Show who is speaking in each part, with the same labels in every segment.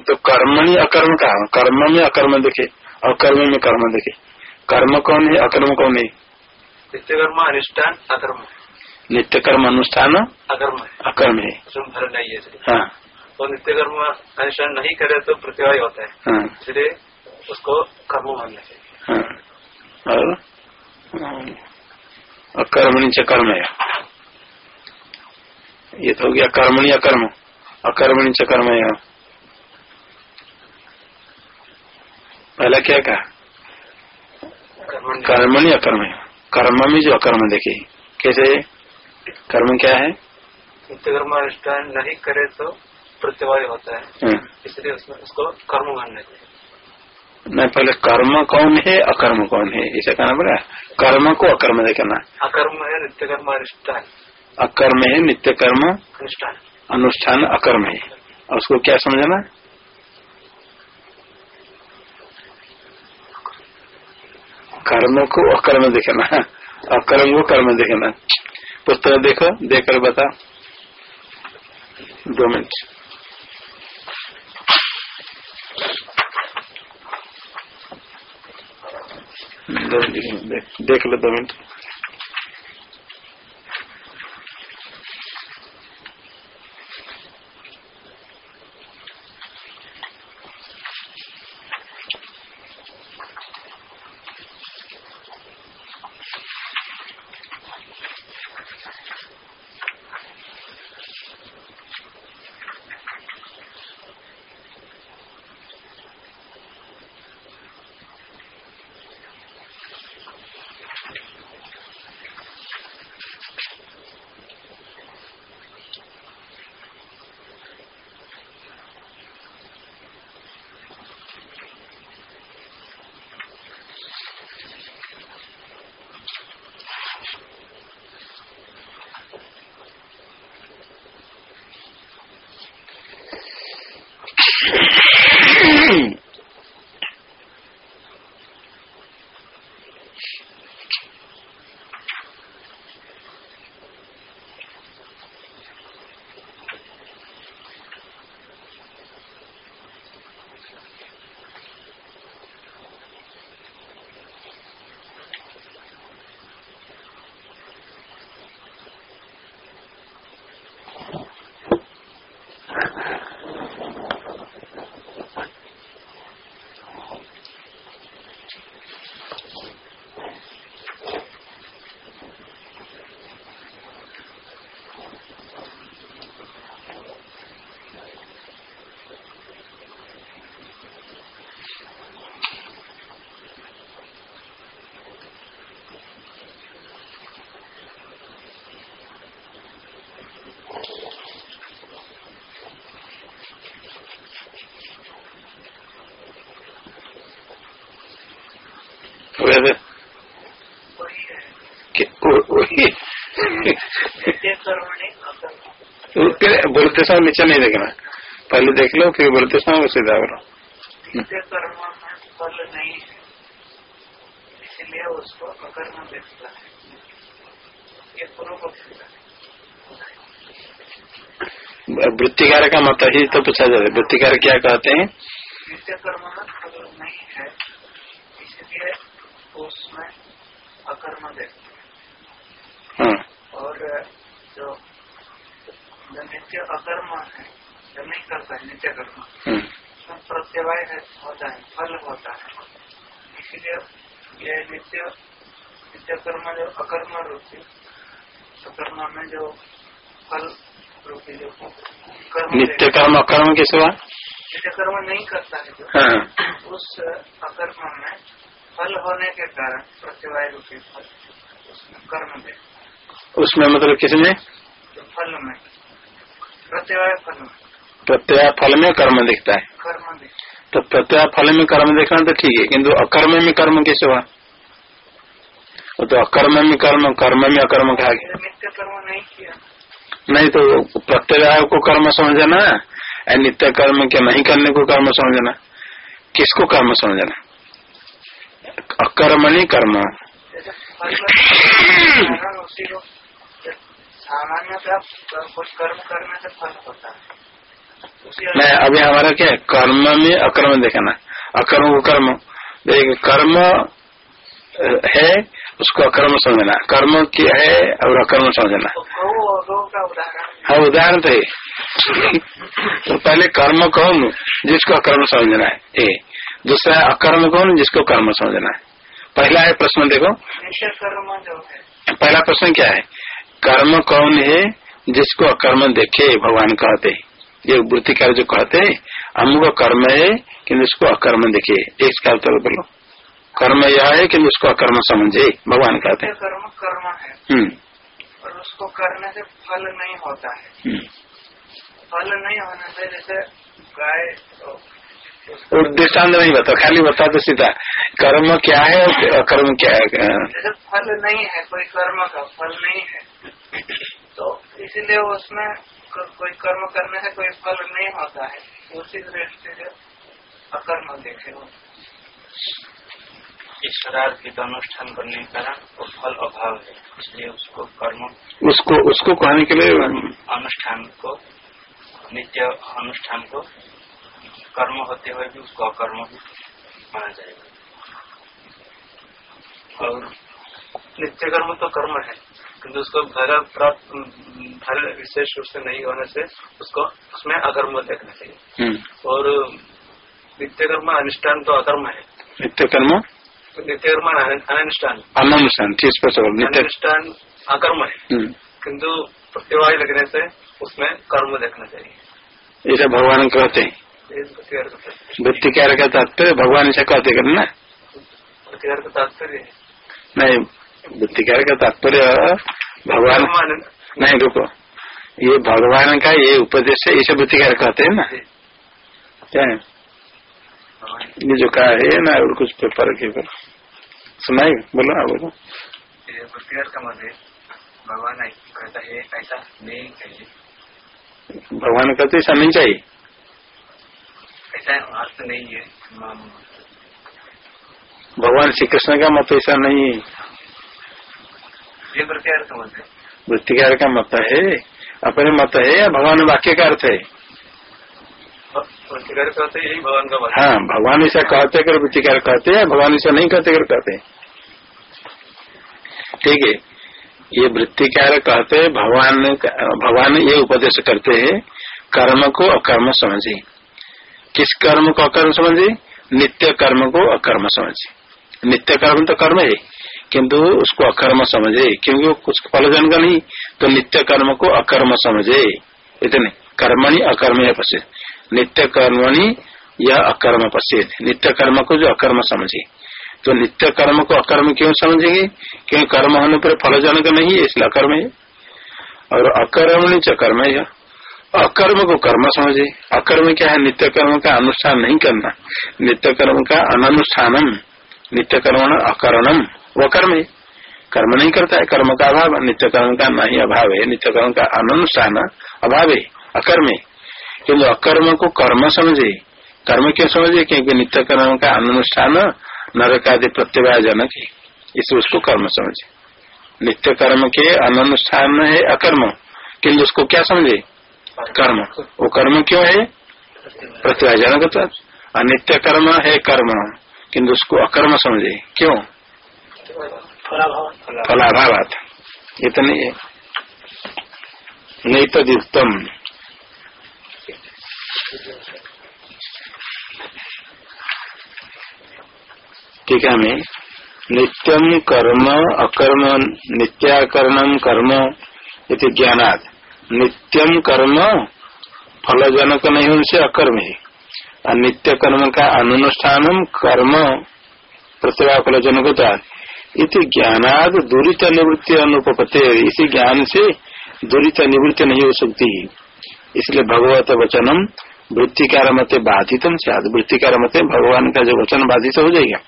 Speaker 1: तो कर्म ही अकर्म का कर्म में अकर्म देखे अकर्म में कर्म देखे। कर्म कौन है अकर्म कौन है?
Speaker 2: नित्य कर्म अनुष्ठान अकर्म।
Speaker 1: नित्य कर्म अनुष्ठान
Speaker 2: अकर्म। है।
Speaker 1: अकर्म है
Speaker 2: नहीं है
Speaker 1: हाँ।
Speaker 2: तो नित्य कर्म अनुष्ठान नहीं करे तो प्रतिभा होता है।
Speaker 1: हाँ।
Speaker 2: इसलिए उसको कर्म मानना चाहिए।
Speaker 1: हाँ। और अकर्मणि च कर्म है। ये तो हो गया कर्मणी अकर्म। अकर्मणी च कर्म है। पहला क्या कहा?
Speaker 2: कर्म
Speaker 1: कर्मणि अकर्म कर्म में जो अकर्म देखे कैसे? कर्म क्या है?
Speaker 2: नित्य कर्म अनुष्ठान नहीं करे तो प्रत्यवाय होता है।
Speaker 1: हाँ।
Speaker 2: इसलिए उसमें उसको कर्म मानना चाहिए।
Speaker 1: नहीं पहले कर्म कौन है अकर्म कौन है? इसे कहना पड़ेगा कर्म को अकर्म देखना।
Speaker 2: अकर्म है नित्य कर्म अनुष्ठान।
Speaker 1: अकर्म है नित्य कर्म
Speaker 2: अनुष्ठान।
Speaker 1: अनुष्ठान अकर्म है। उसको क्या समझना? कर्म को अकर्म देखना। अकर्म को कर्म देखना। पुस्तक देखो, देखकर बता। दो मिनट। देख लो दो मिनट। बोलते समय नीचे नहीं देखना। पहले देख लो फिर बोलते समय सीधा करो
Speaker 3: है है है।
Speaker 1: वृत्तिकार का मत ही तो पूछा जाता है। वृत्तिकार क्या कहते हैं?
Speaker 3: है उसमें अकर्म देखते है।
Speaker 1: हाँ।
Speaker 3: और जो जो नित्य अकर्म है जो नहीं करता है नित्य कर्म
Speaker 1: हम्म,
Speaker 3: प्रत्यवाय है होता है फल होता है। इसलिए ये नित्य नित्य कर्म जो अकर्म रूपी अकर्म में जो फल रूपी जो कर्म
Speaker 1: नित्य कर्म अकर्म के सिवा?
Speaker 3: नित्य कर्म नहीं करता है जो।
Speaker 1: हाँ।
Speaker 3: उस अकर्म में फल होने के कारण प्रत्यवाय रूपी फल उसमें कर्म दे
Speaker 1: उसमें मतलब किसमें?
Speaker 3: फल में। प्रत्यवाय फल
Speaker 1: प्रत्यय फल में कर्म दिखता है
Speaker 3: कर्म
Speaker 1: तो प्रत्यय फल में कर्म देखना तो ठीक है किंतु अकर्म में कर्म कैसे हुआ वो तो अकर्म में कर्म कर्म में अकर्म कहा गया
Speaker 3: नित्य कर्म नहीं किया
Speaker 1: नहीं तो प्रत्यय को कर्म समझना और नित्य कर्म के नहीं करने को कर्म समझना किसको कर्म समझना अकर्मणी कर्म
Speaker 3: जैसे फल का कारण उसी को सामान्यतः कुछ कर्म करने से फल होता है।
Speaker 1: मैं अभी हमारा क्या है? कर्म में अकर्म देखना। अकर्म को कर्म। देख कर्म है उसको अकर्म समझना। कर्म क्या है और अकर्म समझना।
Speaker 3: तो का
Speaker 1: हाँ उदाहरण तो है। तो पहले कर्म कौन? जिसको अकर्म समझना है। ए। दूसरा है अकर्म कौन? जिसको कर्म समझना है। पहला है प्रश्न देखो।
Speaker 3: कर्म जो है।
Speaker 1: पहला प्रश्न क्या है? कर्म कौन है जिसको अकर्म देखे भगवान कहते हैं। ये वृत्तिकार जो कहते हैं अमुक कर्म है किन्तु उसको अकर्म देखे। इसका उत्तर बोलो। कर्म यह है कि उसको अकर्म समझे भगवान कहते हैं।
Speaker 3: कर्म कर्म है।
Speaker 1: हम्म,
Speaker 3: और उसको करने से फल नहीं होता है।
Speaker 1: हम्म।
Speaker 3: फल नहीं होने से जैसे गाय तो
Speaker 1: दृष्टांत नहीं बता खाली बता तो सीधा। कर्म क्या है और अकर्म क्या है?
Speaker 3: फल नहीं है कोई कर्म का फल नहीं है। तो इसीलिए उसमें को- कोई कर्म करने से कोई फल नहीं होता है। उसी दृष्टि से अकर्म देखे वो
Speaker 2: ईश्वरार्पित अनुष्ठान करने के कारण वो फल अभाव है इसलिए उसको कर्म
Speaker 1: उसको उसको कहने के लिए
Speaker 2: अनुष्ठान को नित्य अनुष्ठान को कर्म होते हुए भी उसको अकर्म माना जाएगा। और नित्य कर्म तो कर्म है किंतु उसको फल प्राप्त फल विशेष रूप से नहीं होने से उसको उसमें अकर्म देखना चाहिए।
Speaker 1: हम्म,
Speaker 2: और नित्य कर्म अनुष्ठान तो अकर्म है।
Speaker 1: नित्य कर्म?
Speaker 2: तो नित्य कर्म अनुष्ठान।
Speaker 1: अनुष्ठान
Speaker 2: अनुष्ठान अकर्म है।
Speaker 1: हम्म,
Speaker 2: किंतु प्रतिवाही लगने से उसमें कर्म देखना चाहिए।
Speaker 1: ऐसा भगवान कहते हैं।
Speaker 2: का
Speaker 1: वृत्ति क्या का तात्पर्य भगवान ऐसा कहते करना
Speaker 2: तात्पर्य
Speaker 1: नहीं वृत्ति क्या का तात्पर्य भगवान नहीं रुको। ये भगवान का ये उपदेश है इसे वृत्तिकार कहते हैं ना? क्या है? ये जो कहा है ना और कुछ पेपर के ऊपर। सुनाई बोलो ना बोलो।
Speaker 2: का मत है भगवान कहता है ऐसा नहीं चाहिए।
Speaker 1: भगवान कहते ऐसा नहीं चाहिए।
Speaker 2: ऐसा अर्थ नहीं है
Speaker 1: भगवान श्री कृष्ण का मत ऐसा नहीं है।
Speaker 2: ये मत है।
Speaker 1: वृत्तिकार का मत है। अपने मत है या भगवान वाक्य का अर्थ है?
Speaker 2: यही भगवान का मत हाँ
Speaker 1: भगवान ऐसा कहते कर वृत्तिकार कहते हैं भगवान ऐसा नहीं कहते कर कहते ठीक है। ये वृत्तिकार कहते भगवान भगवान ये उपदेश करते हैं कर्म को अकर्म समझे। किस कर्म को अकर्म समझे? नित्य कर्म को अकर्म समझे। नित्य कर्म तो कर्म है, किंतु उसको अकर्म समझे, क्योंकि वो कुछ फलजन का नहीं तो नित्य कर्म को अकर्म समझे। इतने, कर्मणि अकर्म पश्चित नित्य कर्मणि यह अकर्म पश्चित नित्य कर्म को जो अकर्म समझे। तो नित्य कर्म को अकर्म क्यों समझेंगे? क्यों कर्म होने पर फलजनक नहीं है, इसलिए अकर्म है। और अकर्म च कर्म है। अकर्म को कर्म समझे। अकर्म क्या है? नित्य कर्म का अनुष्ठान नहीं करना। नित्य कर्म का अननुष्ठानम। नित्य कर्म अकरणम। वो कर्म है। कर्म नहीं करता है। कर्म का अभाव। नित्य कर्म का नहीं अभाव है। नित्य कर्म का अनुष्ठान अभाव है। अकर्म है। किन्तु अकर्म को कर्म समझे। कर्म क्यों समझे? क्योंकि नित्य कर्म का अनुष्ठान नरक आदि प्रत्यवाय जनक है। इसलिए उसको कर्म समझे। नित्य कर्म के अनुष्ठान है अकर्म। किन्तु उसको क्या समझे? कर्म। वो कर्म क्यों है? प्रतिभाजनक तो अनित्य कर्म है कर्म, किंतु उसको अकर्म समझे। क्यों? फलाभाव इतनी है। नहीं तो उत्तम ठीक है, मैं। नित्यम कर्म अकर्म नित्याकरणम कर्म इति ज्ञानात्। नित्यम कर्म फलजनक नहीं होने से अकर्म। है और नित्य कर्म का अनुष्ठानम कर्म प्रतिभा फलजनक इति ज्ञानाद दूरित निवृत्ति अनुपते इसी ज्ञान से दूरित निवृत्ति नहीं हो सकती। इसलिए भगवत वचनम वृत्तिकार मते बाधित वृत्तिकार मते भगवान का जो वचन बाधित हो जाएगा।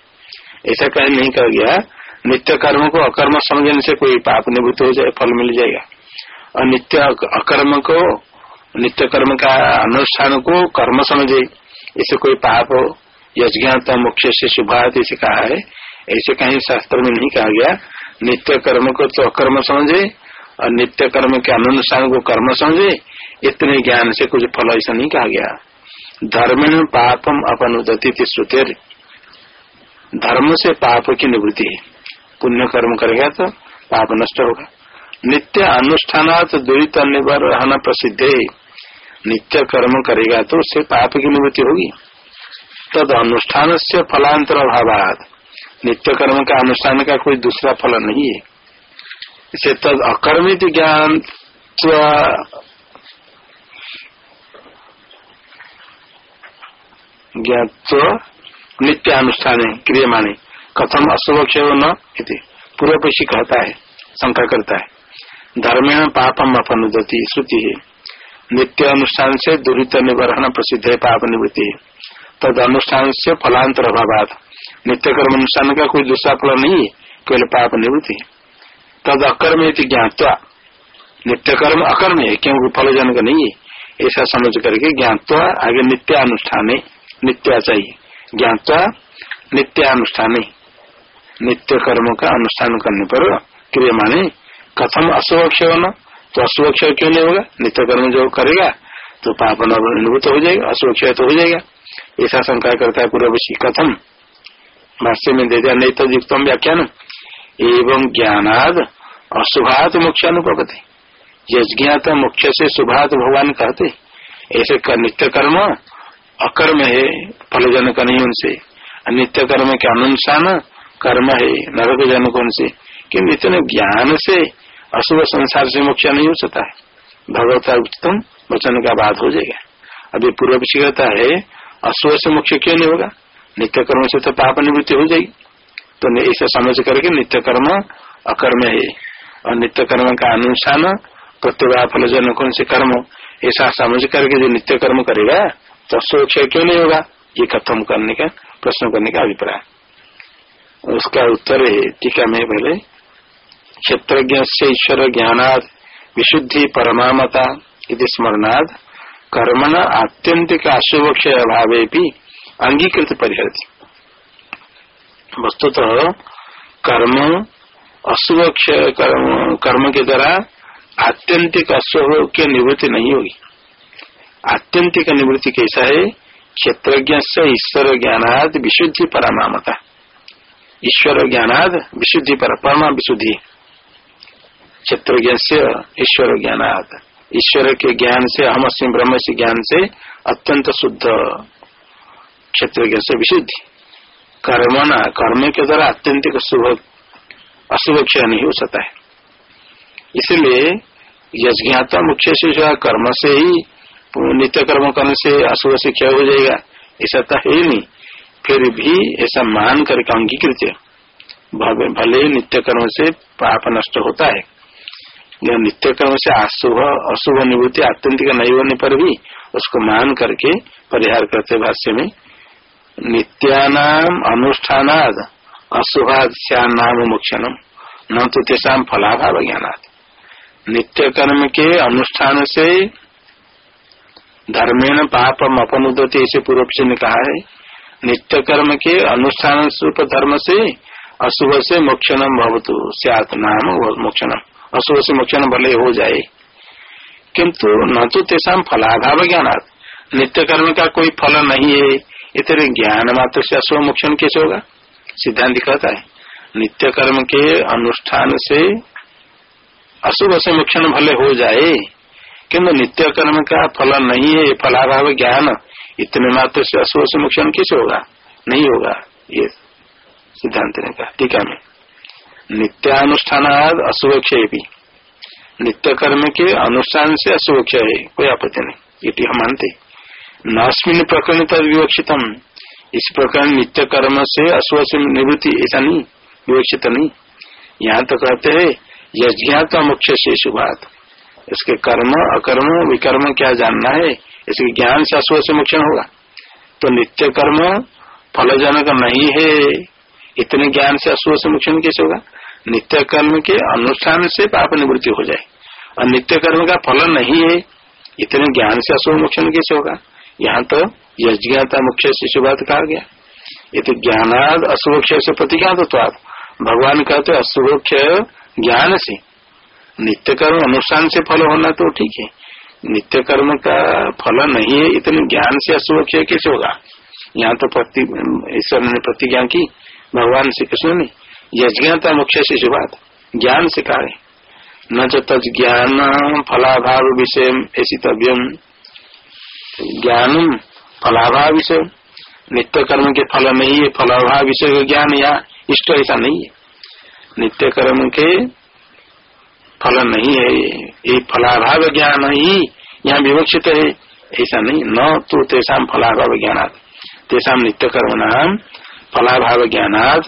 Speaker 1: ऐसा कहीं नहीं कहा गया। नित्य कर्म को अकर्म समझने से कोई पाप निवृत्त हो जाए, फल मिल जाएगा। और नित्य अकर्म को नित्य कर्म का अनुष्ठान को कर्म समझे। इसे कोई पाप हो, यज्ञात मुख्य से शुभात इसे कहा है। ऐसे कहीं शास्त्र में नहीं कहा गया। नित्य कर्म को तो अकर्म समझे और नित्य कर्म के अनुष्ठान को कर्म समझे। इतने ज्ञान से कुछ फल ऐसा नहीं कहा गया। धर्म पापम अपनुदति श्रुतिर। धर्म से पाप की निवृत्ति पुण्य कर्म करेगा तो पाप नष्ट होगा। नित्य अनुष्ठान दुरित रहना प्रसिद्ध है। नित्य कर्म करेगा तो उससे पाप की निवृत्ति होगी। तद अनुष्ठान से फलांतर अभाव नित्य कर्म का अनुष्ठान का कोई दूसरा फल नहीं है। इसे तद अकर्मित ज्ञान ज्ञात नित्य अनुष्ठान क्रिय क्रियमाणे कथम अशुभ क्षय न पूर्व पेशी कहता है, शंका करता है। धर्मेण पापम अपनुदती, श्रुति। है नित्य अनुष्ठान से दुरित निवरण प्रसिद्ध है पाप निवृत्ति तद अनुष्ठान से फलांतर अभाव नित्य कर्म अनुष्ठान का कोई दूसरा फल नहीं है केवल पाप निवृत्ति तद अकर्म ज्ञातवा नित्य कर्म अकर्म है क्योंकि फलजनक नहीं है ऐसा समझ करके ज्ञातवा आगे नित्य अनुष्ठान नित्या चाहिए। ज्ञातवा नित्यानुष्ठान नित्य कर्म का अनुष्ठान करने पर क्रिय माने कथम अशुभ क्षय न तो अशुभ क्यों नहीं होगा? नित्य कर्म जो करेगा तो पाप अनुभूत हो जाएगा अशुभ तो हो जाएगा। ऐसा शंका करता है पूर्वशी कथम। भाष्य में दे दिया नहीं तो युक्तम व्याख्यान एवं ज्ञानाद अशुभात मुख्य अनुपति यज्ञात मुख्य से शुभात भगवान कहते ऐसे नित्य कर्म अकर्म है फलजनक नहीं उनसे। नित्य कर्म के अनुसार कर्म है नरक जनक उनसे किन्तु इतने ज्ञान से अशुभ संसार से मोक्ष नहीं हो सकता। है भगवता उत्तम, वचन का बात हो जाएगा। अभी पूर्व पीछे कहता है, अशुभ से मोक्ष क्यों नहीं होगा? नित्य कर्म से तो पाप निवृत्ति हो जाएगी। तो ऐसा समझ करके नित्य कर्म अकर्म है। और नित्य कर्म का अनुष्ठान प्रत्येक फल जन कौन से कर्म, ऐसा समझ करके जो नित्य कर्म करेगा तो अशुभ क्यों नहीं होगा? ये कथम करने का, प्रश्न करने का अभिप्राय। उसका उत्तर है टीका में पहले क्षेत्रज्ञ से ईश्वर ज्ञानाद विशुद्धि परमामता इति स्मरणाद कर्मण आत्यंतिक अशुभक्षय अभावे भी अंगीकृत परिहरती। वस्तुतः कर्म अशुभ कर्म, कर्म के द्वारा आत्यंतिक अशुभ की निवृत्ति नहीं होगी। आत्यंतिक निवृत्ति कैसा है? क्षेत्रज्ञ से ईश्वर ज्ञानाद विशुद्धि परामता ईश्वर ज्ञानाद विशुद्धि पर परमा विशुद्धि क्षेत्र से ईश्वर ज्ञान ईश्वर के ज्ञान से हम सिंह ब्रह्म से ज्ञान से अत्यंत शुद्ध क्षेत्र से विशुद्धि। कर्मना कर्म के द्वारा अत्यंत शुभ, अशुभ क्षय नहीं हो। सकता है इसलिए यज्ञाता मुख्य जो कर्म से ही, नित्य कर्म करने से अशुभ से क्षय हो जाएगा। ऐसा तो है नहीं। फिर भी ऐसा मान करके अंगीकृत भले नित्य कर्म से पाप नष्ट होता है। नित्य कर्म से अशुभ अशुभ निवृत्ति, आत्यंतिक नहीं होने पर भी उसको मान करके परिहार करते भाष्य में, नित्यानाम अनुष्ठानाद अशुभाद नाम मोक्षणम न तो तेषा फलाभाव ज्ञानाद नित्य कर्म के अनुष्ठान से धर्मेण पापम अपनुदते ऐसे पूर्व ने कहा है। नित्य कर्म के अनुष्ठान स्वरूप धर्म से, अशुभ से मोक्षणम भवतु नाम मोक्षणम। अशुभ से मोक्षण भले हो जाए। किंतु न तो तेसाम फलाभाव ज्ञान नित्य कर्म का कोई फल नहीं है। इतने ज्ञान मात्र से अशुभ मोक्षण कैसे होगा? सिद्धांत कहता है नित्य कर्म के अनुष्ठान से अशुभ से मोक्षण भले हो जाए। किन्तु नित्य कर्म का फल नहीं है फलाभाव ज्ञान, इतने मात्र से अशुभ से मोक्षण कैसे होगा? नहीं होगा, ये सिद्धांत ने कहा। टीका में नित्यानुष्ठान अशुभ क्षय भी नित्य कर्म के अनुष्ठान से अशुभ क्षय है, कोई आपत्ति नहीं ये हम मानते नस्मिन प्रकरण तद विवक्षितम। इस प्रकार नित्य कर्म से अशुभ से निवृत्ति, ऐसा नहीं, विवक्षित नहीं। यहाँ तो कहते हैं यज्ञात मुख्य से शुभात। इसके कर्म, अकर्म, विकर्म क्या जानना है? इसके ज्ञान से अशुभ से मुख्य होगा। तो नित्य कर्म फलजनक नहीं है। इतने ज्ञान से अशुभ से मुख्य कैसे होगा? नित्य कर्म के अनुष्ठान से पाप निवृत्ति हो जाए। और नित्य कर्म का फल नहीं है, इतने ज्ञान से अशुभ मोक्षण कैसे होगा? यहाँ तो यज्ञता मुख्य शिशुवाद कहा गया। ये तो ज्ञानाद अशुभक्षय से प्रतिज्ञात आप भगवान कहते अशुभक्षय ज्ञान से। नित्य कर्म अनुष्ठान से फल होना तो ठीक है। नित्य कर्म का फल नहीं है, इतने ज्ञान से अशुभ क्षय कैसे होगा? यहाँ तो ईश्वर ने प्रतिज्ञा की, भगवान श्री कृष्ण ने यज्ञता मुख्य शिशु बात ज्ञान से कार्य न जो तज ज्ञान फलाभाव विषय ऐसी तव्यम ज्ञान फलाभाव विषय नित्य कर्म के फल नहीं है फलाभाव विषय ज्ञान या इष्ट ऐसा नहीं है। नित्य कर्म के फल नहीं है। ये फलाभाव ज्ञान ही यहाँ विवक्षित है। ऐसा नहीं। न तो तेषा फलाभाव ज्ञान तेषा नित्य कर्म नाम फलाभाव ज्ञानात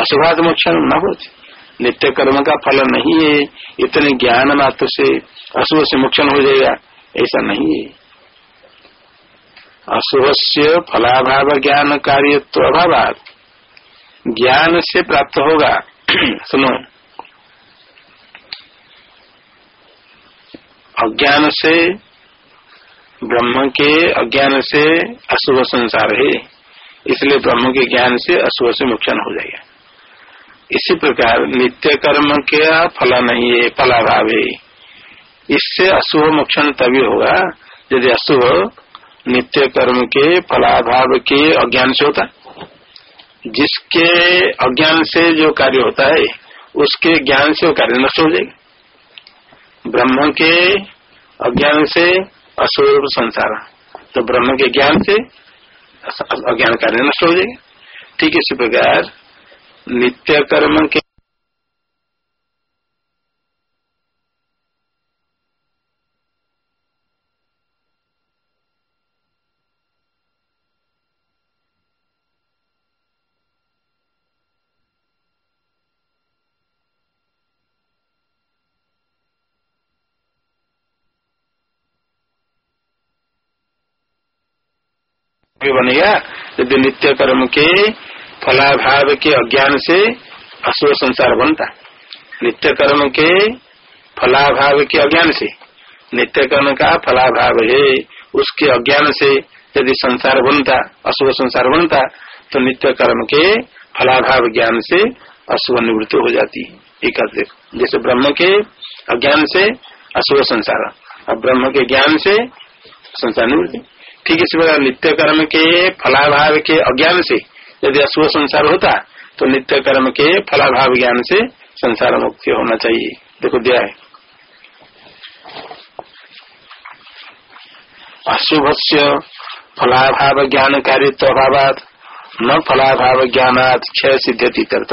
Speaker 1: अशुभात मोक्षण न होती। नित्य कर्म का फल नहीं है। इतने ज्ञान मात्र से अशुभ से मोक्षण हो जाएगा। ऐसा नहीं है। अशुभ से फलाभाव ज्ञान कार्य तो अभाव ज्ञान से प्राप्त होगा। सुनो। अज्ञान से, ब्रह्म के अज्ञान से अशुभ संसार है। इसलिए ब्रह्म के ज्ञान से अशुभ से मोक्षण हो जाएगा। इसी प्रकार नित्य कर्म के फल नहीं है फलाभाव है इससे अशुभ मोक्षण तभी होगा, यदि अशुभ नित्य कर्म के, फलाभाव के अज्ञान से होता। जिसके अज्ञान से जो कार्य होता है, उसके ज्ञान से वो कार्य नष्ट हो जाएगा। ब्रह्म के अज्ञान से अशुभ संसार। तो ब्रह्म के ज्ञान से अज्ञान कार्य नष्ट हो जाएगा। ठीक इसी प्रकार नित्य कर्म के बनेगा यदि नित्य कर्म के फलाभाव के अज्ञान से अशुभ संसार बनता नित्य कर्म के फलाभाव। के अज्ञान से नित्य कर्म का फलाभाव है उसके अज्ञान से यदि संसार बनता, अशुभ संसार बनता तो नित्य कर्म के फलाभाव ज्ञान से अशुभ निवृत्ति हो जाती है। एक जैसे ब्रह्म के अज्ञान से अशुभ संसार और ब्रह्म के ज्ञान से संसार निवृत्ति। ठीक इसी प्रकार नित्य कर्म के फलाभाव के अज्ञान से यदि अशुभ संसार होता तो नित्य कर्म के फलाभाव ज्ञान से संसार मुक्ति होना चाहिए। देखो दिया है अशुभ से फलाभाव ज्ञान कारित्व अभाव न फलाभाव ज्ञानात क्षय सिद्धि तर्थ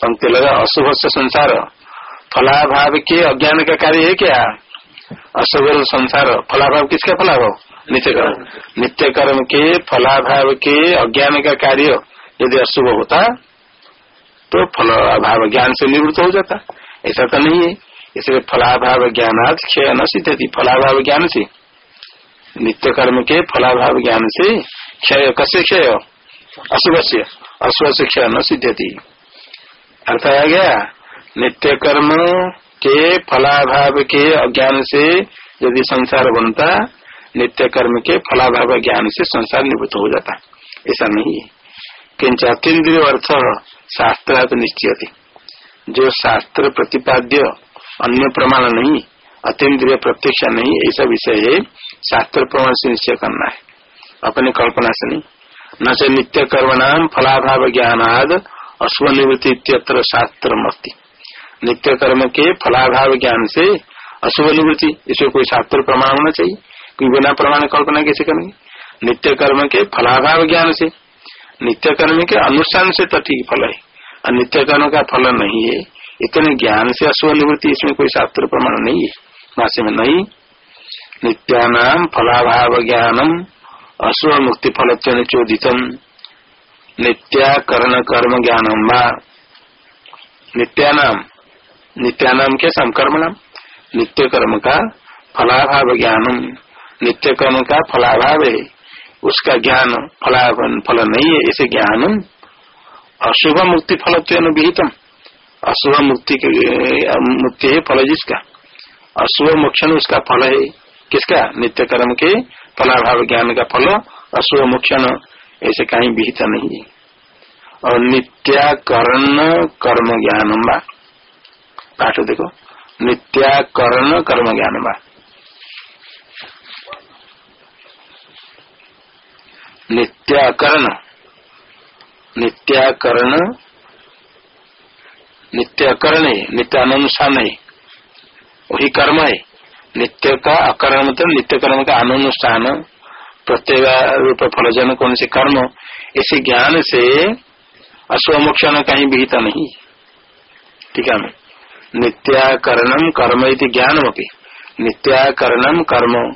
Speaker 1: पंक्ति लगा अशुभ से संसार। फलाभाव के अज्ञान का कार्य है क्या? अशुभ संसार। फलाभाव किसका फलाभाव? नित्य कर्म नित्य कर्म के फलाभाव के अज्ञान का कार्य यदि अशुभ होता तो फलाभाव ज्ञान से निवृत्त हो जाता। ऐसा तो नहीं है। इसलिए फलाभाव ज्ञानात क्षय न सिद्ध फलाभाव ज्ञान से नित्य कर्म के फलाभाव ज्ञान से क्षय। कसे क्षय? अशुभ से अशुभ से क्षय न सिद्ध अर्थ आ गया। नित्य कर्म के फलाभाव के अज्ञान से यदि संसार बनता नित्य कर्म के फलाभाव ज्ञान से संसार निवृत्त हो जाता है। ऐसा नहीं है। किंच अतीन्द्रिय अर्थ शास्त्र निश्चय जो शास्त्र प्रतिपाद्य अन्य प्रमाण नहीं अतीन्द्रिय प्रत्यक्ष नहीं, ऐसा विषय है, शास्त्र प्रमाण से निश्चय करना है। अपने कल्पना से नहीं। न से नित्य कर्म नाम फलाभाव ज्ञान ज्ञानाद अश्वनिवृत्ति शास्त्र मस्ती नित्य कर्म के फलाभाव ज्ञान से अशुभ निवृत्ति इसमें कोई शास्त्र प्रमाण होना चाहिए? बिना प्रमाण कल्पना कैसे करेंगे नित्य कर्म के फलाभाव ज्ञान से, नित्य कर्म के अनुष्ठान से तो ठीक फल है। और नित्य कर्म का फल नहीं है, इतने ज्ञान से अशुभ निवृत्ति, इसमें कोई शास्त्र प्रमाण नहीं है। भाष्य में नहीं। नित्यानाम फलाभाव ज्ञानम अशुभ मुक्ति फल चोदितम नित्याकरण कर्म ज्ञानम वा। नित्यानाम नित्यानाम के समकर्म नाम नित्य कर्म का फलाभाव ज्ञानम नित्य कर्म का फलाभाव है। उसका ज्ञान फलाभन फल नहीं है ऐसे ज्ञान अशुभ मुक्ति फल विहितम। अशुभ मुक्ति मुक्ति है फल जिसका। अशुभ मोक्षण उसका फल है। किसका? नित्य कर्म के फलाभाव ज्ञान का फल। अशुभ मोक्षण ऐसे कहीं विहित नहीं है। और नित्याकरण कर्म ज्ञान पाठ देखो। नित्याकरण कर्म ज्ञान बा नित्याकरण। नित्याकरण। नित्याकरण है नित्यानुष्ठान है वही कर्म है। नित्य का अकरण मतलब नित्य कर्म का अनुष्ठान प्रत्येक रूप फलजन कौन से कर्म, इसी ज्ञान से अश्वमोक्षण कहीं विहित नहीं। ठीक है नित्याकरणम कर्म इति ज्ञान नित्याकरणम कर्म,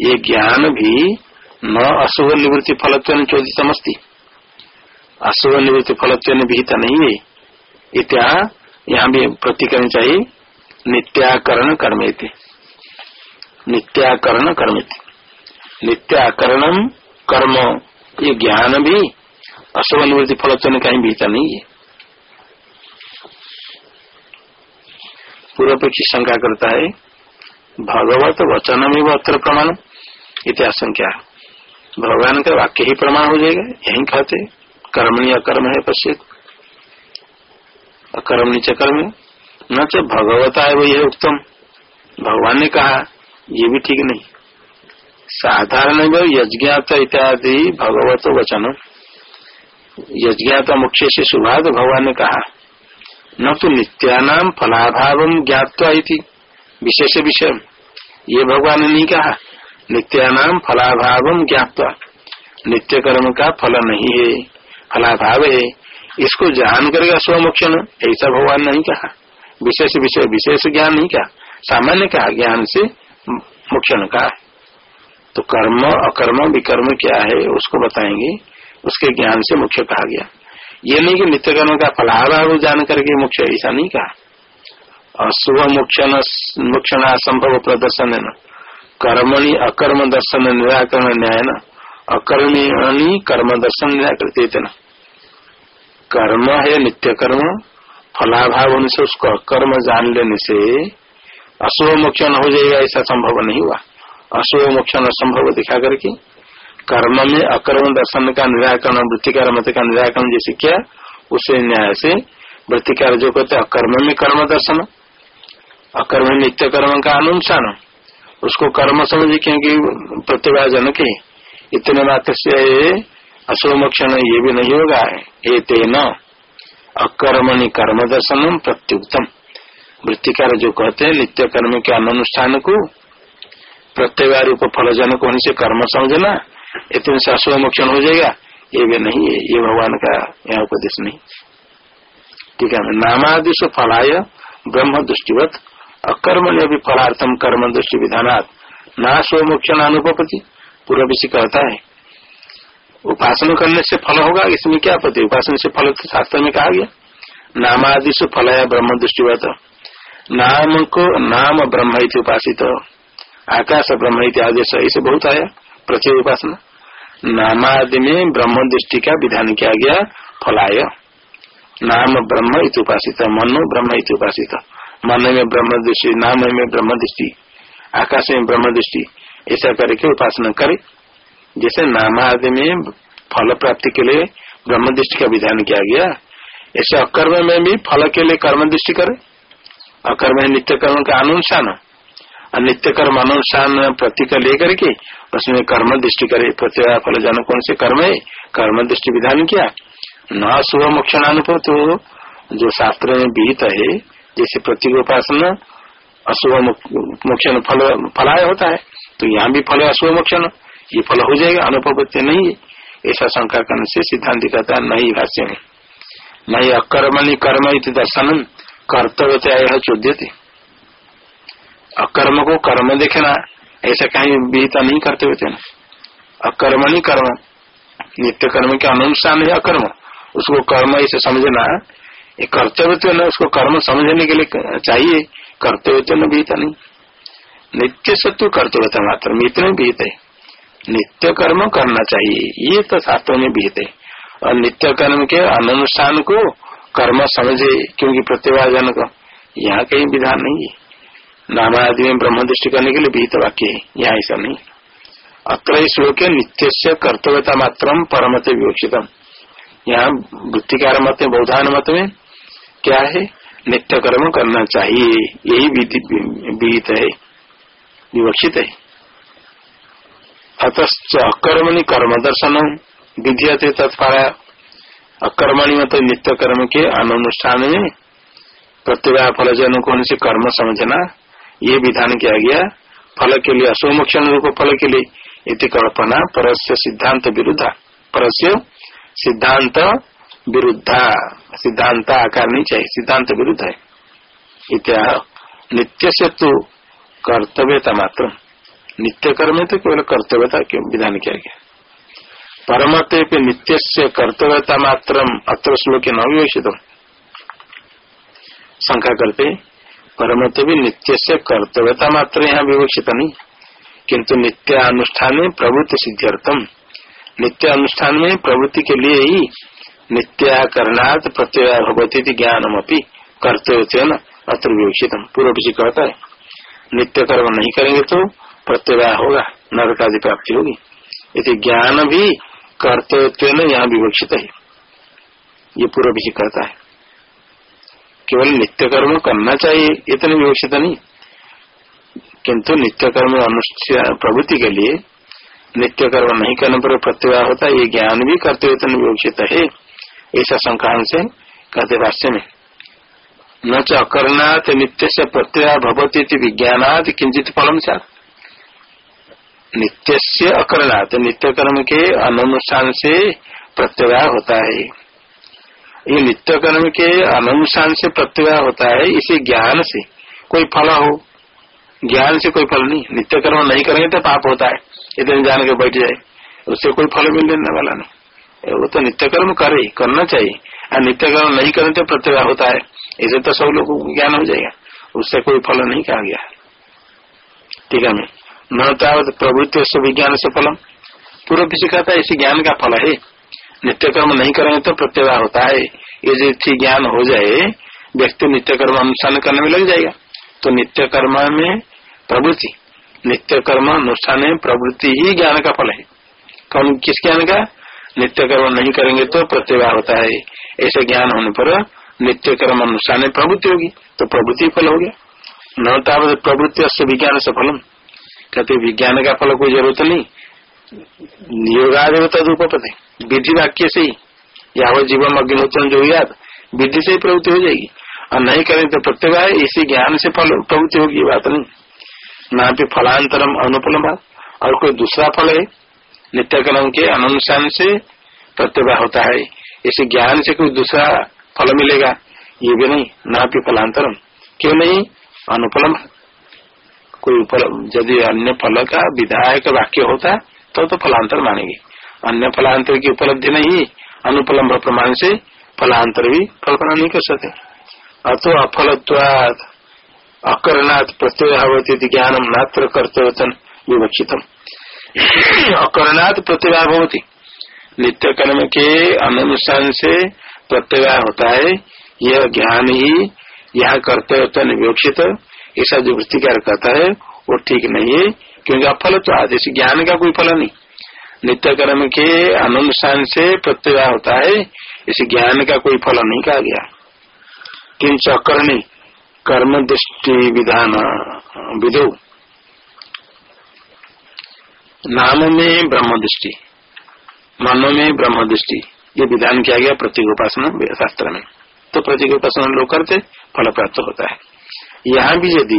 Speaker 1: ये ज्ञान भी न अशुभ निवृत्ति फलत्व चोदित समस्ती अशुभ निवृत्ति फलत्व विहित नहीं है। इत्या यहाँ भी प्रतिकरण चाहिए, नित्याकरण कर्म नित्याकरण कर्म नित्याकरणम कर्म, ये ज्ञान भी अशुभ निवृत्ति फलत्व कहीं भीतर नहीं है। पूर्व पक्षी शंका करता है, भगवत वचन में अत्र प्रमाण इतिहास संख्या भगवान का वाक्य ही प्रमाण हो जाएगा, यही कहते कर्मणि अकर्म है पश्चित अकर्म नीचे कर्म न तो भगवता है वही है उत्तम। भगवान ने कहा, ये भी ठीक नहीं। साधारण यज्ञात इत्यादि भगवत वचन। यज्ञात मुख्य से सुभाग भगवान ने कहा, न तो नित्यानाम फलाभाव ज्ञातवा विशेष विषय। ये भगवान ने नहीं कहा नित्यानाम फलाभाव ज्ञातवा। नित्य कर्म का फल नहीं है, फलाभाव है। इसको जान करेगा स्वमोक्षण ऐसा भगवान नहीं कहा। विशेष विषय विशेष ज्ञान नहीं कहा। सामान्य कहा, ज्ञान से मोक्षण कहा तो कर्म, अकर्म, विकर्म क्या है, उसको बताएँगे। उसके ज्ञान से मुख्य कहा गया। ये नहीं कि नित्य कर्म का फलाभाव जान करके मुख्य ऐसा नहीं कहा। अशुभ मोक्षण मोक्षण असंभव प्रदर्शन है न। कर्मणि अकर्म दर्शन निराकरण न्याय न। अकर्मी कर्म दर्शन निराकृत न। कर्म है नित्य कर्म फलाभाव होने से उसको अकर्म जान लेने से अशुभ मोक्षण हो जाएगा, ऐसा संभव नहीं हुआ। अशुभ मोक्षण असंभव दिखा करके कर्म में अकर्म दर्शन का निराकरण, वृत्तिकार मत का निराकरण जैसे किया, उसे न्याय से वृत्तिकार जो कहते अकर्म में कर्म दर्शन। अकर्म नित्य कर्म का अनुसार उसको कर्म समझे क्योंकि प्रतिभाजन के इतने मात्र से अशुभ मोक्षण ये भी नहीं होगा। ये तेन अकर्मणि कर्म दर्शन प्रत्युक्तम। वृत्तिकार जो कहते हैं, नित्य कर्म के अनुष्ठान को प्रत्येक रूप फलजनक होने से कर्म समझना, इतने से अशुभ मोक्षण हो जाएगा। ये भी नहीं है ये भगवान का यहाँ उपदेश नहीं। ठीक है नामादिश फलाय ब्रह्म दृष्टिवत। अकर्म ने भी फलार्थम कर्म दृष्टि विधानात् नाशो मोक्षण अनुपति पूर्व कहता है। उपासना करने से फल होगा, इसमें क्या पति? उपासना से फल तो शास्त्र में कहा गया। नामादिश फलाया ब्रह्म दृष्टिवत। नाम को नाम ब्रह्म उपासित। आकाश ब्रह्म आदेश, ऐसे बहुत आया प्रत्येक उपासना। नामादि में ब्रह्म दृष्टि का विधान किया गया, फलाय। नाम ब्रह्म उपासित, मनो ब्रह्म उपासित। मन में ब्रह्म दृष्टि, नाम में ब्रह्म दृष्टि, आकाश में ब्रह्म दृष्टि, ऐसा करके उपासना करे। जैसे नाम आदि में फल प्राप्ति के लिए ब्रह्म दृष्टि का विधान किया गया, ऐसे अकर्म में भी फल के लिए कर्म दृष्टि करे। अकर्म है नित्य कर्म का अनुसार नित्य कर्म अनुसार प्रतीक लेकर के उसमें कर्म दृष्टि करे। प्रत्यय फल जन कौन से कर्म है? कर्म दृष्टि विधान किया। न शुभ मोक्षणानुपव तो जो शास्त्र में विहित है जैसे प्रतीक उपासना अशुभ मोक्षण फल, फलाय होता है तो यहाँ भी फल अशुभ मोक्षण। ये फल हो जाएगा अनुपत्ति नहीं है। ऐसा शंका करने से सिद्धांत कहता है, नहीं भाष्य में। नहीं अकर्मणि कर्म दर्शन कर्तव्य चोद्य थे अकर्म को कर्म देखना, ऐसा कहीं विहिता नहीं करते हुए ना। अकर्म कर्म, नित्य कर्म के अनुसार है अकर्म। उसको कर्म ऐसे समझना ये कर्तव्य तो न उसको कर्म समझने के लिए चाहिए, कर्तव्य तो न बीता नहीं। नित्य सत्व कर्तव्य मात्र इतने बीत है। नित्य कर्म करना चाहिए, ये तो शास्त्रों में बीत है। और नित्य कर्म के अनुष्ठान को कर्म समझे, क्योंकि प्रतिभाजन का यहाँ कहीं विधान नहीं है। नाम आदि में ब्रह्म दृष्टि करने के लिए विहित वाक्य है, यहाँ ऐसा नहीं अत्र श्लोक नित्य से कर्तव्यता मात्र परमत विवक्षितम। यहाँ वृत्तिकार मत में बौधान मत में क्या है? नित्य कर्म करना चाहिए। यही विहित है। विवक्षित है। अतच अकर्मणि कर्म दर्शन विधि अति तत्पारा। अकर्मणी मतलब नित्य कर्म के अनुष्ठान में प्रतिभा फल जन को से कर्म समझना, ये विधान किया गया। फल के लिए असोमोक्षण रूप फल के लिए इति कल्पना, परस्य सिद्धांत विरुद्ध। परस्य सिद्धांत विरुद्धा सिद्धांत आकार नहीं चाहिए। सिद्धांत विरुद्ध है। इत्या नित्य से तो कर्तव्यता मात्र नित्य कर्म तो केवल कर्तव्यता क्यों विधान किया गया? परमत नित्य से कर्तव्यता मात्र अत्र श्लोक न विवेशित शंका करते परमत भी नित्य से कर्तव्यता मात्र यहाँ विवक्षित नहीं। किंतु नित्य अनुष्ठान में प्रवृत्ति सिद्ध्यर्थम। नित्य अनुष्ठान में प्रवृत्ति के लिए ही नित्याकरणात् प्रत्यय भगवती ज्ञानम अपनी कर्तव्य अत्र विवक्षित। पूर्व जी कहता है नित्य कर्म नहीं करेंगे तो प्रत्यय होगा नरक आदि प्राप्ति होगी। यदि ज्ञान भी कर्तव्य यहाँ विवक्षित है। ये पूर्व जी कहता है, केवल नित्य कर्म करना चाहिए, इतने विवक्षित नहीं। किंतु नित्य कर्म अनुष्ठान प्रवृत्ति के लिए नित्य कर्म नहीं करने पर प्रत्यय होता है, ये ज्ञान भी करते हुए विवक्षित है। ऐसा संक्रांत से कहते भाष्य में। न च अकरणात् नित्य से प्रत्यय भवती विज्ञानात किंचित फलम नित्य से अकरणात् नित्य कर्म के अनुष्ठान से प्रत्यय होता है। ये नित्य कर्म के अनुष्ठान से प्रत्यय होता है, इसे ज्ञान से। कोई फल हो, ज्ञान से कोई फल नहीं। नित्य कर्म नहीं करेंगे तो पाप होता है। इतने जान के बैठ जाए, उससे कोई फल मिलने वाला नहीं वो तो नित्य कर्म करे, करना चाहिए। और नित्य कर्म नहीं करें तो प्रत्यय होता है। इसे तो सब लोगों को ज्ञान हो जाएगा। उससे कोई फल नहीं कहा गया। ठीक है न तावत प्रवृत्ति विज्ञान से फलम। पूर्व किसी कहता है, इसी ज्ञान का फल है। नित्य कर्म नहीं करेंगे तो प्रत्यय होता है। ये जो ज्ञान हो जाए, व्यक्ति नित्य कर्म अनुष्ठान करने में लग जाएगा। तो नित्य कर्म में प्रवृत्ति नित्य कर्म अनुष्ठान में प्रवृत्ति ही ज्ञान का फल है। कौन किस ज्ञान का? नित्य कर्म नहीं करेंगे तो प्रत्यय होता है। ऐसे ज्ञान होने पर नित्य कर्म अनुसार प्रवृत्ति होगी तो प्रवृत्ति फल हो गया न तावत प्रवृत्ति अश्व विज्ञान से फलम। कहते विज्ञान का फल कोई ज़रूरत नहीं। योगादेव तदुपते विधि वाक्य से ही। यावत जीवन अग्निहोत्र जो याद विधि से ही प्रवृत्ति हो जाएगी। और नहीं करें तो प्रत्यय इसी ज्ञान से फल, प्रवृत्ति होगी बात नहीं। ना भी फलांतरम अनुपलम और कोई दूसरा फल है नित्य कर्म के अनुसार से प्रत्यय होता है। इसे ज्ञान से कोई दूसरा फल मिलेगा, ये भी नहीं, ना भी फलांतरम। क्यों नहीं? अनुपलम। कोई यदि अन्य फल का विधायक वाक्य होता तो तो फलांतर मानेंगे। अन्य फलांतर की उपलब्धि नहीं अनुपलम्ब प्रमाण से फलांतर भी कल्पना नहीं कर सकते। अतो अफलत्वाद अकरणात् प्रत्यय ज्ञानम नात्र कर्तव्यतन विवक्षितम। अकरणात् प्रतिभा भवती। नित्य कर्म के अनुसार से प्रत्यय होता है, यह ज्ञान ही यहाँ कर्तव्य विवक्षित ऐसा जो वृत्तिकार करता है, वो ठीक नहीं है, क्योंकि अफल तो आदेश ज्ञान का कोई फल नहीं। नित्य कर्म के अनुसार से प्रत्यय होता है, इस ज्ञान का कोई फल नहीं कहा गया। किंच अकर्णी कर्म दृष्टि विधान विदो नाम में ब्रह्म दृष्टि मनो में ब्रह्म दृष्टि ये विधान किया गया प्रतीक उपासना शास्त्र में। तो प्रतीक उपासना लोग करते, फल प्राप्त होता है। यहाँ भी यदि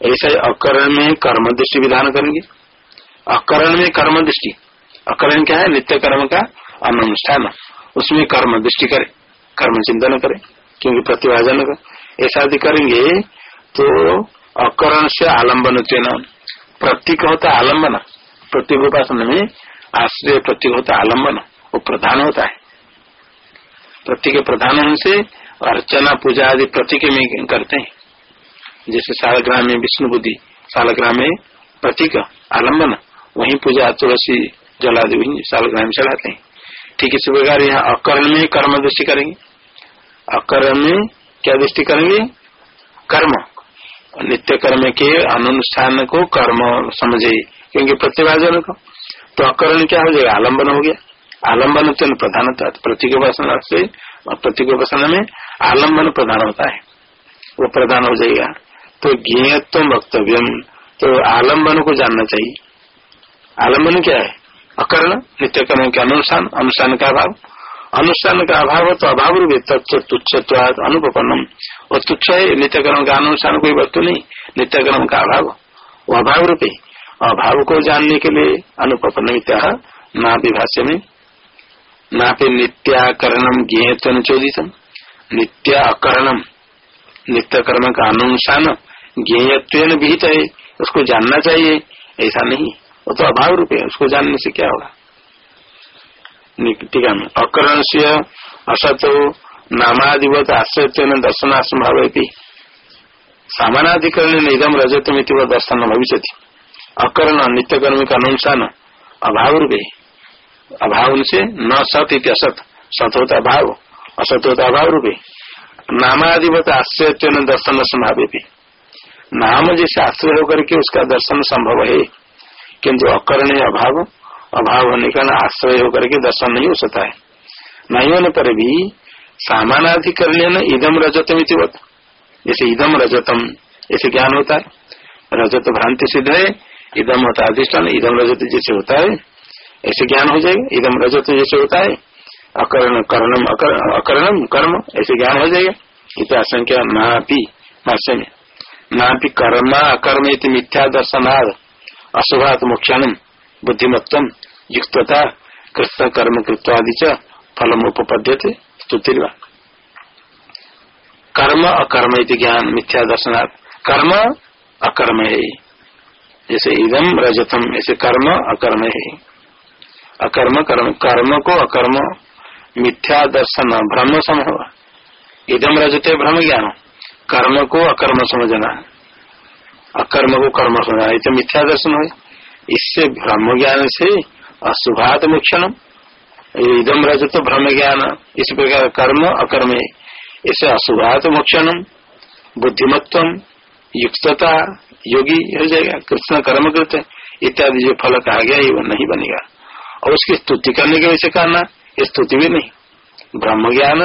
Speaker 1: ऐसा अकरण में कर्म दृष्टि विधान करेंगे। अकरण में कर्म दृष्टि अकरण क्या है? नित्य कर्म का अनुष्ठान। उसमें कर्म दृष्टि करे कर्म चिंतन करे, क्योंकि प्रतिभाजन ऐसा यदि करेंगे तो अकरण से आलंबन प्रतीक होता आलंबन। प्रतीक उपासना में आश्रय प्रतीक होता है आलंबन वो प्रधान होता है। प्रतीक प्रधान से अर्चना पूजा आदि प्रतीक में करते हैं। जैसे सालग्राम में विष्णु बुद्धि, सालग्राम में प्रतीक आलंबन, वही पूजा तुलसी, जला दे सालग्राम में चलाते हैं। ठीक इसी प्रकार यहाँ अकरण में कर्म दृष्टि करेंगे। अकरण में क्या दृष्टि करेंगे? कर्म। नित्य कर्म के अनुष्ठान को कर्म समझे। क्योंकि प्रतिभाजन को। तो अकरण क्या हो जाएगा? आलंबन हो गया। आलंबन तो प्रधानता। प्रतीक उपासना से प्रतीक उपासना में आलंबन प्रधान होता है। वो प्रधान हो जाएगा। तो ज्ञेयत्व वक्तव्य। तो आलंबन को जानना चाहिए। आलंबन क्या है? अकर्ण नित्य कर्म के अनुष्ठान अनुष्ठान का अभाव। अनुष्ठान का अभाव तो अभाव रूप तत्व तुच्छ अनुपन्नम वो तुच्छ है नित्य कर्म का अनुष्ठान कोई वस्तु नहीं। नित्य कर्म का अभाव। वो अभाव रूप है अभाव को जानने के लिए अनुपन्न ना विभाष्य में ना पे नित्याकरणम ज्ञेयत्व चोदितम नित्य अकरणम नित्य कर्म का अनुसार ज्ञेयत्व विहित है, उसको जानना चाहिए, ऐसा नहीं। वो तो अभाव रूप है, उसको जानने से क्या होगा? ठीक है अकरण से असत नामादिवत आश्रय दर्शनाश्रम भाव सामानाधिकरण निगम रजत मित्र दर्शन भविष्य अकरण नित्य कर्म का अनुसार अभाव रूपे। अभाव से न सत इत असत सत होता अभाव असत होता अभाव रूपे। नामादिवत आश्रय दर्शन संभावे भी नाम जैसे आश्रय होकर के उसका दर्शन संभव है, किंतु अकरणीय अभाव अभाव होने का आश्रय होकर के दर्शन नहीं हो सकता है। नहीं होने पर भी सामानाधिकरण इदम रजतम इतिवत जैसे इदम रजतम, ऐसे ज्ञान होता है। रजत भ्रांति सिद्ध है इदम होता है अधिष्ठान इदम रजत जैसे होता है, ऐसे ज्ञान हो जाएगा इदम रजत जैसे होता है, अकरण, कर्णम अकरणम, कर्म, ऐसे ज्ञान हो जाएगा। इतना संख्या नापी भाष्य में नापी कर्म अकर्म मिथ्या दर्शनाद अशुभात मोक्षान बुद्धिमत्व युक्तता कृष्ण कर्म कृत्वादि च फलम उपपद्य स्तुतिर्वा। कर्म अकर्म ज्ञान, मिथ्या दर्शनार्थ कर्म अकर्म। है जैसे इदम रजतम ऐसे कर्म, अकर्म है। अकर्म कर्म कर्म को अकर्म, मिथ्या दर्शन, भ्रम समूह। इदम रजते भ्रम ज्ञान कर्म को अकर्म समझना। अकर्म को कर्म समझना। ये तो मिथ्या दर्शन है इससे भ्रम ज्ञान से अशुभात मोक्षण इदम रजत भ्रम ज्ञान। इस प्रकार कर्म, अकर्म इसे अशुभात मोक्षण बुद्धिमत्व युक्तता योगी हो जाएगा, कृष्ण कर्म कृत इत्यादि जो फल कहा गया, ये वो नहीं बनेगा। और उसकी स्तुति करने के वैसे करना ये स्तुति भी नहीं। ब्रह्म ज्ञान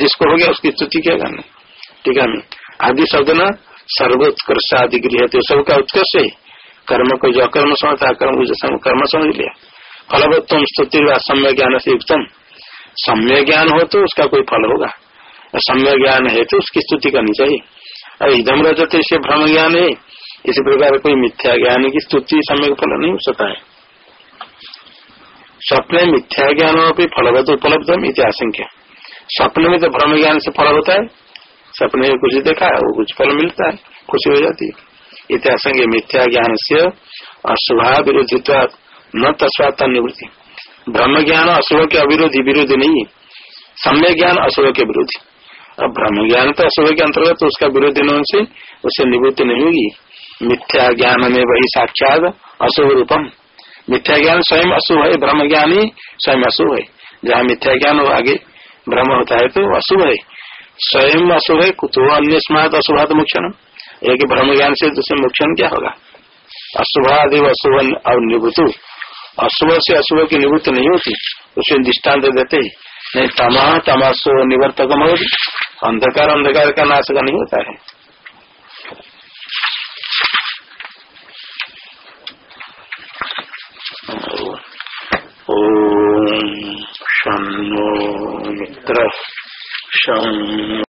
Speaker 1: जिसको हो गया, उसकी स्तुति क्या करना? ठीक है आदि शब्द न? सर्वोत्कर्ष आदि गृह तो सबका उत्कर्ष है। कर्म को जो अकर्म समझता कर्म कर्म समझ लिया। फलवत्तम स्तुति सम्य ज्ञान से युक्तम। सम्य ज्ञान हो तो उसका कोई फल होगा। सम्य ज्ञान है तो उसकी स्तुति करनी चाहिए। और इधम रजत से भ्रम ज्ञान है। इसी प्रकार कोई मिथ्या ज्ञान की स्तुति सम्यक फल नहीं हो सकता है। स्वप्न मिथ्या ज्ञान भी फलवत उपलब्ध आशंका स्वप्न में तो भ्रम ज्ञान से फल होता है सपने में कुछ देखा है, वो कुछ फल मिलता है, खुशी हो जाती है। इतिहास मिथ्या ज्ञान से अशुभा विरोधित्व न तस्वाता निवृत्ति। ब्रह्म ज्ञान अशुभ के अविरोधी विरोधी नहीं है। सम्य ज्ञान अशुभ के विरोधी। अब ब्रह्म ज्ञान तो अशुभ के अंतर्गत तो उसका विरोधी न से, उससे निवृत्ति नहीं होगी। मिथ्या ज्ञान में वही साक्षात अशुभ रूपम मिथ्या ज्ञान स्वयं अशुभ है ब्रह्म ज्ञान ही स्वयं अशुभ है जहाँ मिथ्या ज्ञान हो, आगे ब्रह्म होता है तो अशुभ है स्वयं अशुभ है कुतो अन्य स्मार्ट अशुभात मोक्षण एक ब्रह्म ज्ञान से दूसरे मोक्षण क्या होगा? अशुभादि अशुभ और अशुभ से अशुभ की निवृत्ति नहीं होती, उसे दृष्टांत देते नहीं, तमा तमाशो निवर्तक अंधकार अंधकार का नाश का नहीं होता है। शो मित्र शं